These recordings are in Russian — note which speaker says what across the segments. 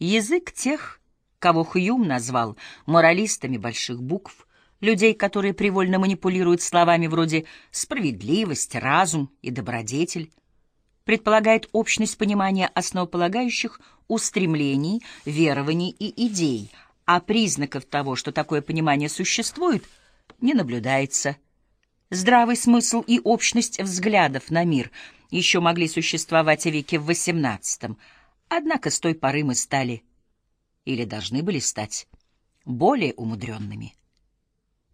Speaker 1: Язык тех, кого Хьюм назвал моралистами больших букв, людей, которые привольно манипулируют словами вроде «справедливость», «разум» и «добродетель», предполагает общность понимания основополагающих устремлений, верований и идей, а признаков того, что такое понимание существует, не наблюдается. Здравый смысл и общность взглядов на мир еще могли существовать в веке XVIII, однако с той поры мы стали, или должны были стать, более умудренными.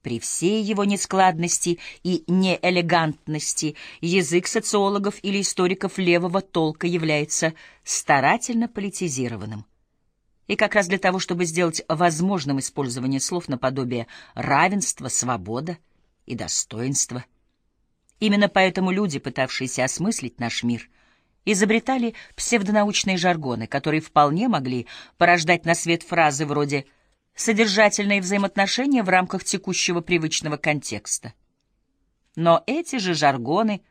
Speaker 1: При всей его нескладности и неэлегантности язык социологов или историков левого толка является старательно политизированным. И как раз для того, чтобы сделать возможным использование слов наподобие равенства, свобода и достоинства. Именно поэтому люди, пытавшиеся осмыслить наш мир, изобретали псевдонаучные жаргоны, которые вполне могли порождать на свет фразы вроде содержательные взаимоотношения в рамках текущего привычного контекста. Но эти же жаргоны,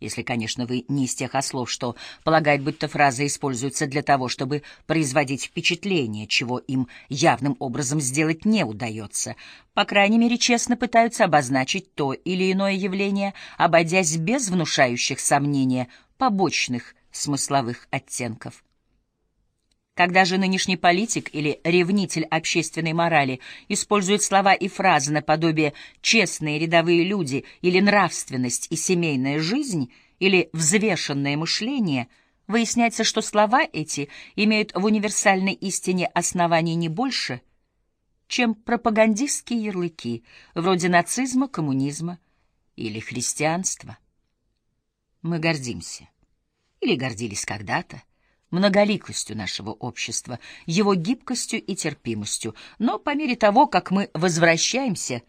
Speaker 1: если, конечно, вы не из тех ослов, что полагают, будто фразы используются для того, чтобы производить впечатление, чего им явным образом сделать не удается, по крайней мере, честно пытаются обозначить то или иное явление, обойдясь без внушающих сомнения побочных смысловых оттенков. Когда же нынешний политик или ревнитель общественной морали использует слова и фразы наподобие «честные рядовые люди» или «нравственность и семейная жизнь» или «взвешенное мышление», выясняется, что слова эти имеют в универсальной истине оснований не больше, чем пропагандистские ярлыки, вроде нацизма, коммунизма или христианства. Мы гордимся, или гордились когда-то, многоликостью нашего общества, его гибкостью и терпимостью, но по мере того, как мы возвращаемся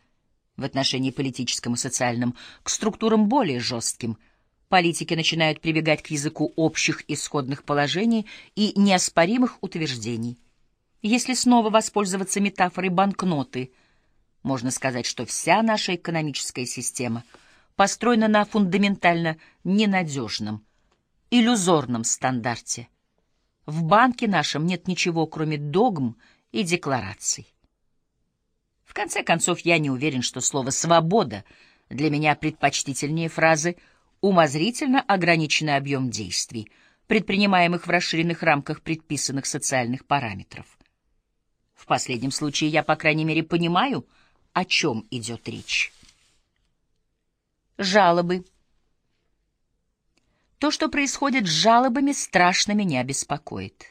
Speaker 1: в отношении политическом и социальном к структурам более жестким, политики начинают прибегать к языку общих исходных положений и неоспоримых утверждений. Если снова воспользоваться метафорой банкноты, можно сказать, что вся наша экономическая система построена на фундаментально ненадежном, иллюзорном стандарте – в банке нашем нет ничего, кроме догм и деклараций. В конце концов, я не уверен, что слово «свобода» для меня предпочтительнее фразы «умозрительно ограниченный объем действий», предпринимаемых в расширенных рамках предписанных социальных параметров. В последнем случае я, по крайней мере, понимаю, о чем идет речь. Жалобы. То, что происходит с жалобами, страшно меня беспокоит.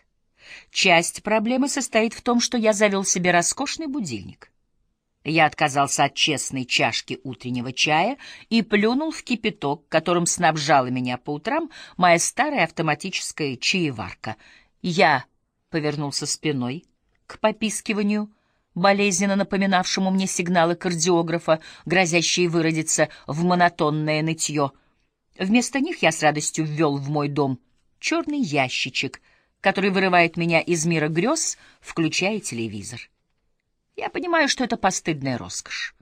Speaker 1: Часть проблемы состоит в том, что я завел себе роскошный будильник. Я отказался от честной чашки утреннего чая и плюнул в кипяток, которым снабжала меня по утрам моя старая автоматическая чаеварка. Я повернулся спиной к попискиванию, болезненно напоминавшему мне сигналы кардиографа, грозящие выродиться в монотонное нытье — Вместо них я с радостью ввел в мой дом черный ящичек, который вырывает меня из мира грез, включая телевизор. Я понимаю, что это постыдная роскошь.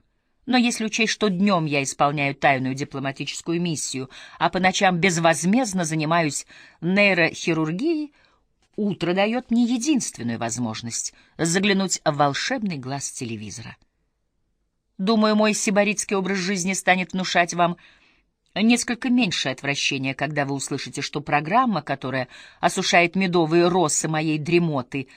Speaker 1: Но если учесть, что днем я исполняю тайную дипломатическую миссию, а по ночам безвозмездно занимаюсь нейрохирургией, утро дает мне единственную возможность заглянуть в волшебный глаз телевизора. Думаю, мой сибаритский образ жизни станет внушать вам Несколько меньше отвращения, когда вы услышите, что программа, которая осушает медовые росы моей дремоты,